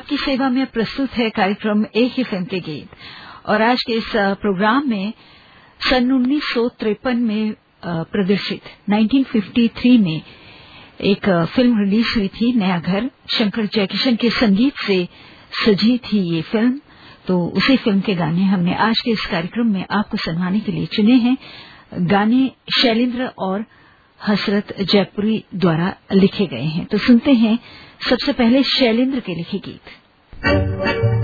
आपकी सेवा में प्रस्तुत है कार्यक्रम एक ही फ़िल्म के गीत। और आज के इस प्रोग्राम में सन उन्नीस सौ तिरपन में प्रदर्शित 1953 में एक फ़िल्म रिलीज़ हुई थी, नया घर। शंकर जयकिशन के संगीत से सजी थी ये फ़िल्म। तो उसी फ़िल्म के गाने हमने आज के इस कार्यक्रम में आपको सुनवाने के लिए चुने हैं। गाने शैलेंद्र और हसरत जयपुरी द्वारा लिखे गए हैं। तो सुनते हैं सबसे पहले शैलेंद्र के लिखे गीत।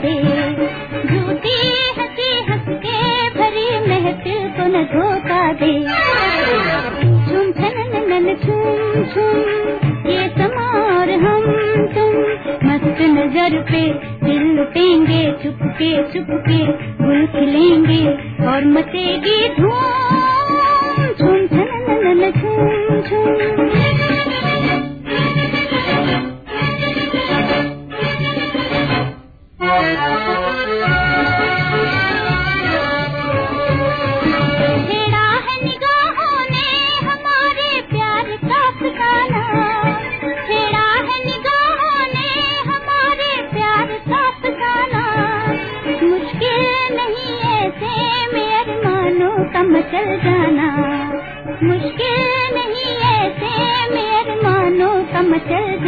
झूठी हँसी हंस के भरी महफिल धोखा दे। तुम्हार हम तुम। मस्त नज़र पे दिल पेंगे चुपके चुपके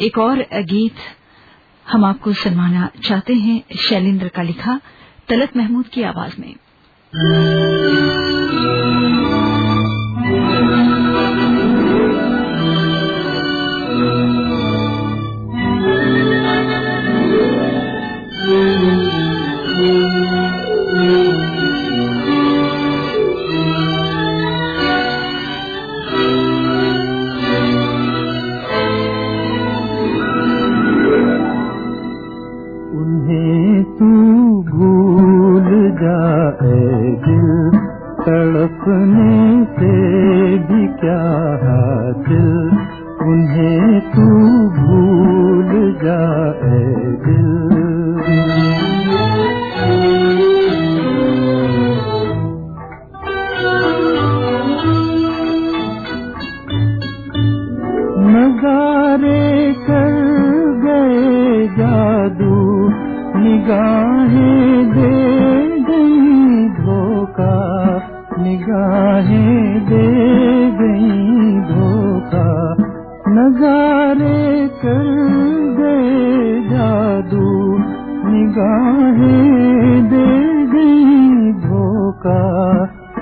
एक और गीत हम आपको सुनवाना चाहते हैं, शैलेंद्र का लिखा, तलत महमूद की आवाज़ में।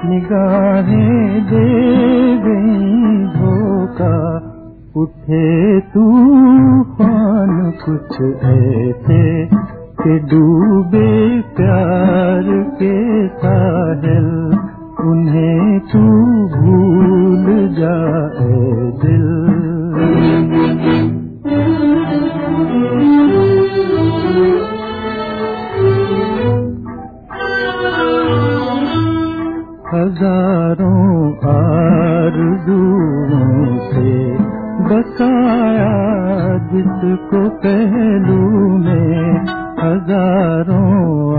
निगाहें दे गई धोखा। उठे तू पान कुछ ऐसे के डूबे प्यार के साहल। उन्हें तू भूल जाए दिल। हज़ारों आरजुओं से बसाया जिसको पहलू में हज़ारों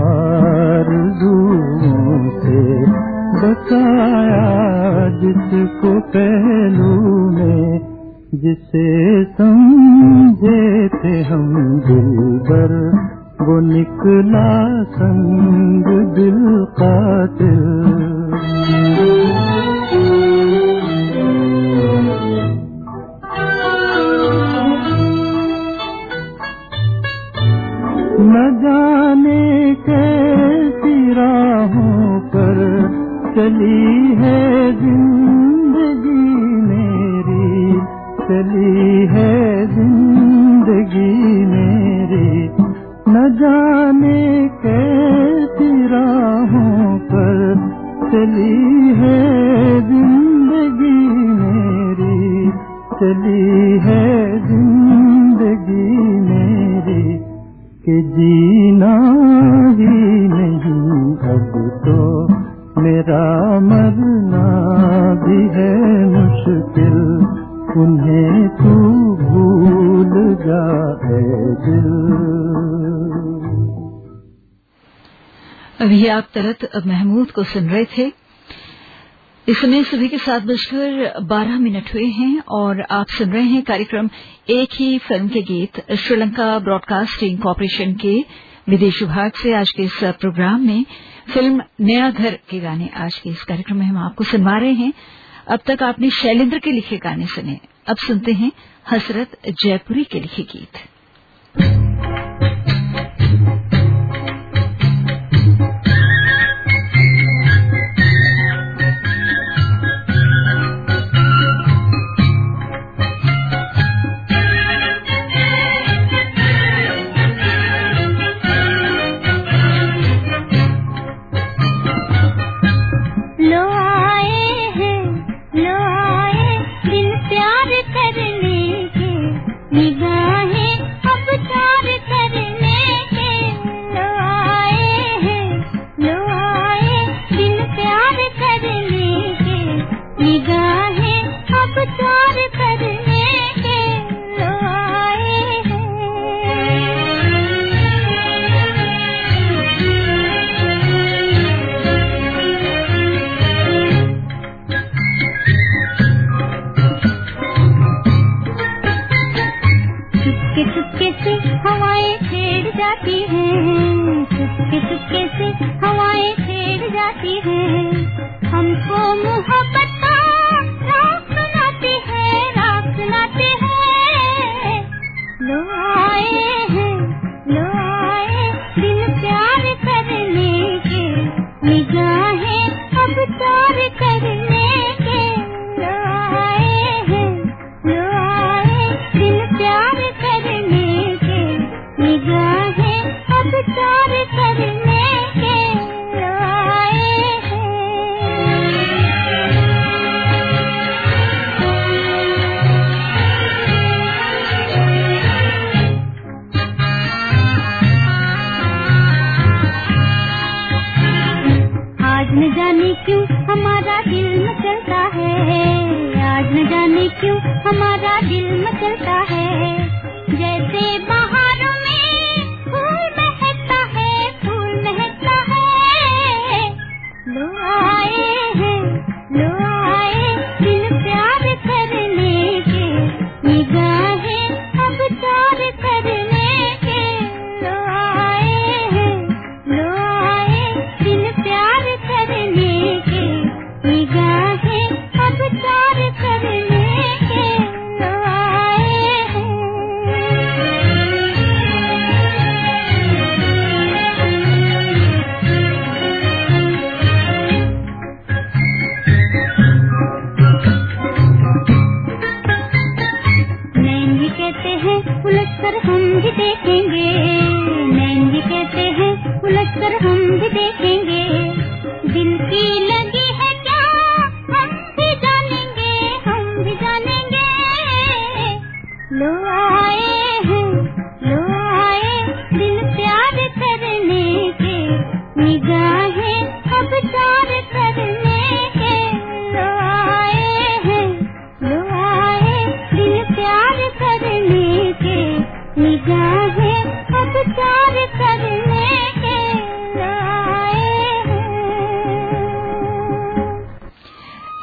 आरजुओं से बसाया जिसको पहलू में, जिसे समझे थे हम दिल भर वो निकला संग दिल का दिल चली है ज़िंदगी मेरी, चली है ज़िंदगी मेरी। न जाने कैसी राहों पर चली है ज़िंदगी मेरी, चली है ज़िंदगी मेरी। कि जीना मेरा मरना भी है मुश्किल, उन्हें तू भूल दिल। अभी आप तरत महमूद को सुन रहे थे। इस समय सुबह के सात बजकर बारह मिनट हुए हैं और आप सुन रहे हैं कार्यक्रम एक ही फ़िल्म के गीत, श्रीलंका ब्रॉडकास्टिंग कॉरपोरेशन के विदेश विभाग से आज के इस प्रोग्राम में फ़िल्म नया घर के गाने आज के इस कार्यक्रम में हम आपको सुनवा रहे हैं। अब तक आपने शैलेंद्र के लिखे गाने सुने। अब सुनते हैं हसरत जयपुरी के लिखे गीत। करने के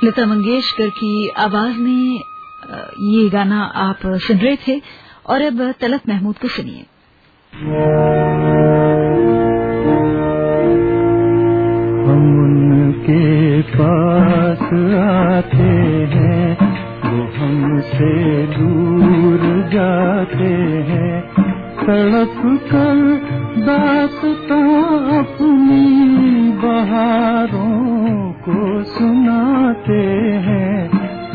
लता मंगेशकर की आवाज़ में ये गाना आप सुन रहे थे और अब तलत महमूद को सुनिए। हम उनके पास आते हैं हमसे दूर जाते हैं। तड़प कर दासता अपनी बहारों को सुनाते हैं।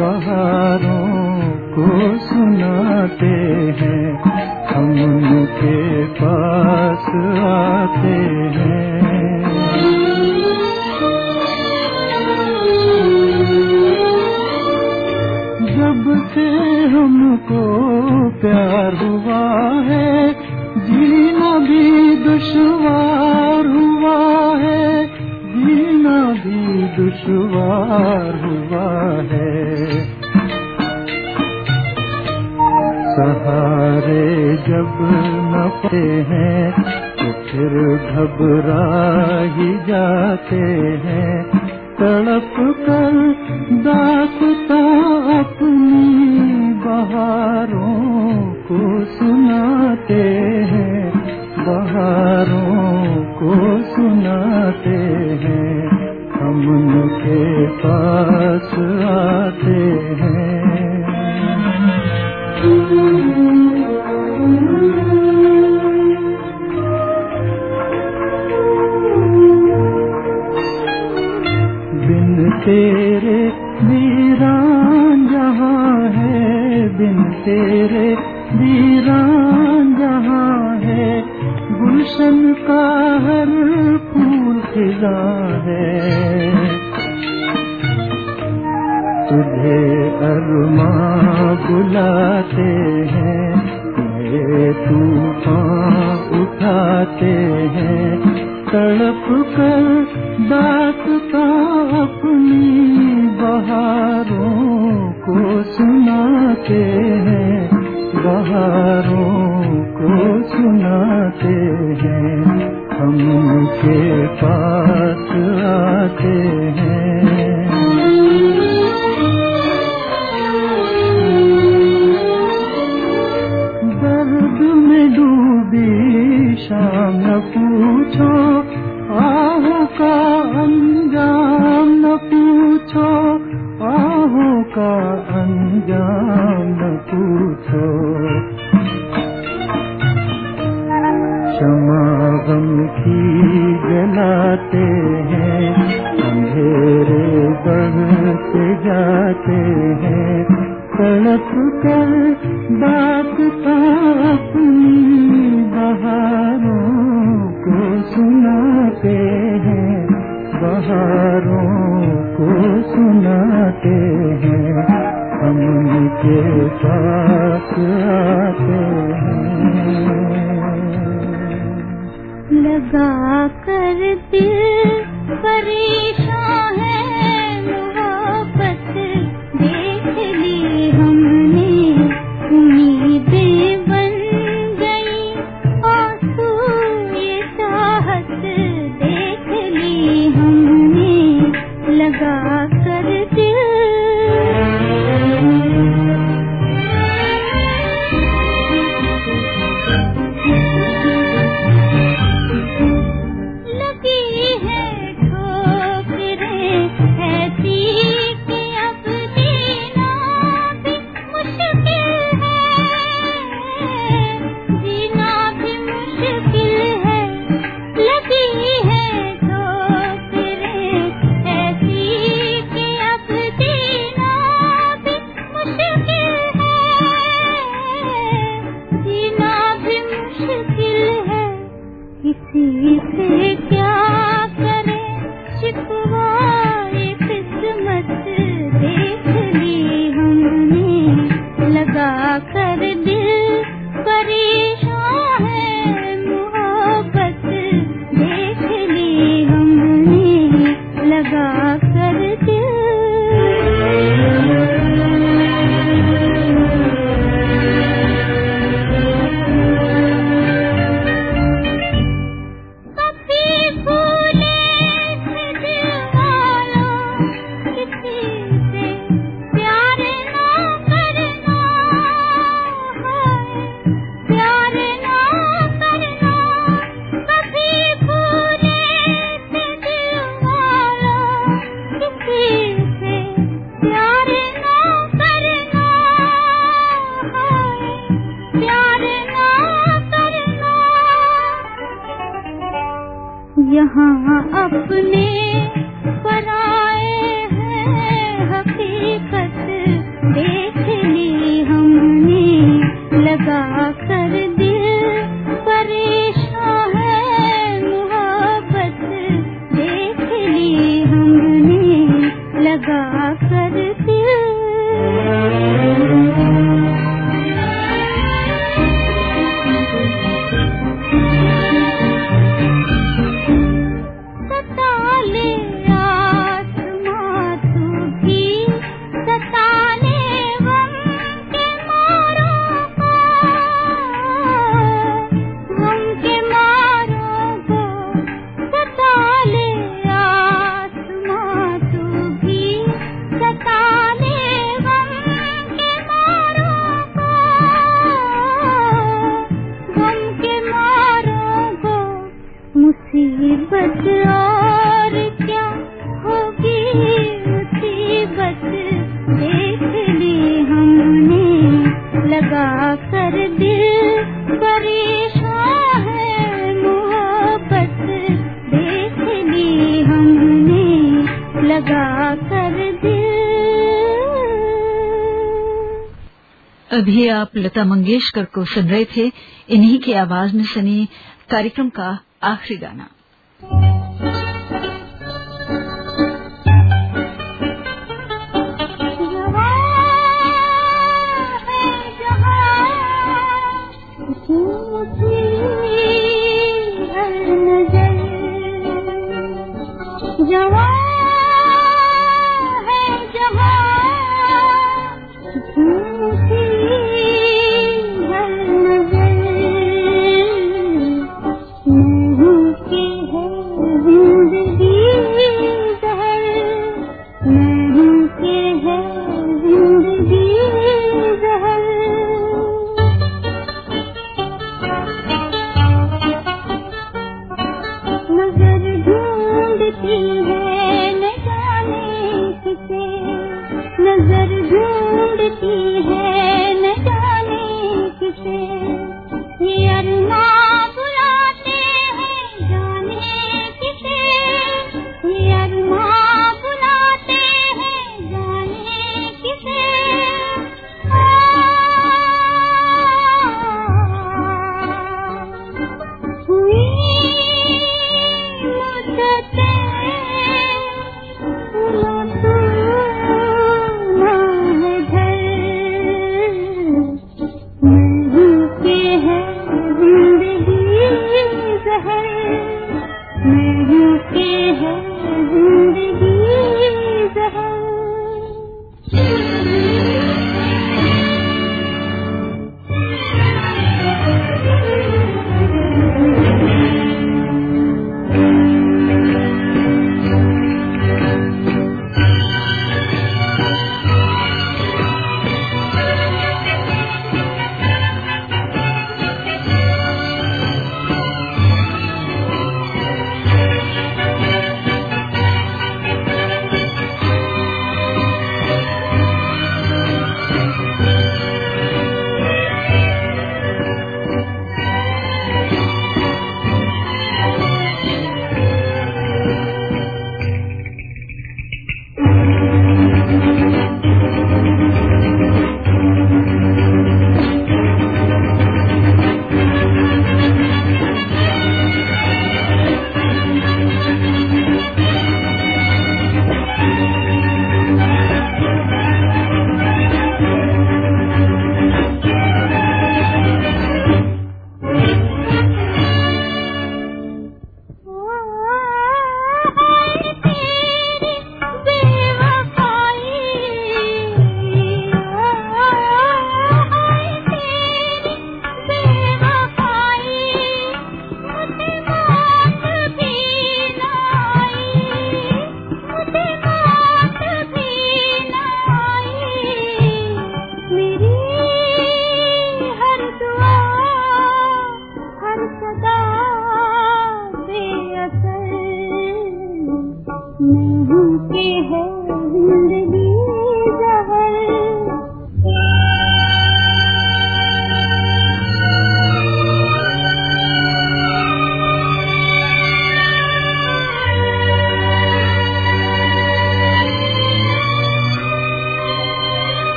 बहारों को सुनाते हैं। हम उनके पास आते हैं। जब से हमको प्यार हुआ है, जीना भी दुश्वार हुआ है, जीना भी दुश्वार हुआ है। सहारे जब न पे हैं तो फिर घबरा ही जाते हैं। तड़प कर दासता बहारों को सुनाते हैं, बहारों को सुनाते हैं, हम उनके पास आते हैं। तेरे वीरान तेरे क्या होगी लगा कर दिल देख ली हमने, लगा कर दिल। अभी आप लता मंगेशकर को सुन रहे थे, इन्हीं की आवाज़ में सुनी कार्यक्रम का आखिरी गाना।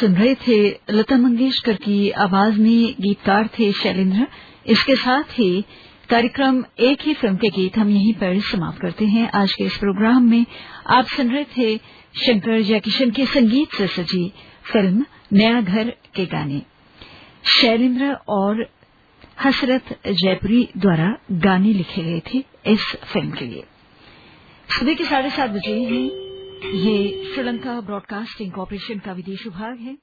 सुन रहे थे लता मंगेशकर की आवाज़ में गीतकार थे शैलेंद्र। इसके साथ ही कार्यक्रम एक ही फ़िल्म के गीत हम यहीं पर समाप्त करते हैं। आज के इस प्रोग्राम में आप सुन रहे थे शंकर जयकिशन के संगीत से सजी फ़िल्म नया घर के गाने। शैलेंद्र और हसरत जयपुरी द्वारा गाने लिखे गए थे इस फ़िल्म के लिए। सुबह के साढ़े सात बजे हैं ये श्रीलंका ब्रॉडकास्टिंग कॉरपोरेशन का विदेश विभाग है।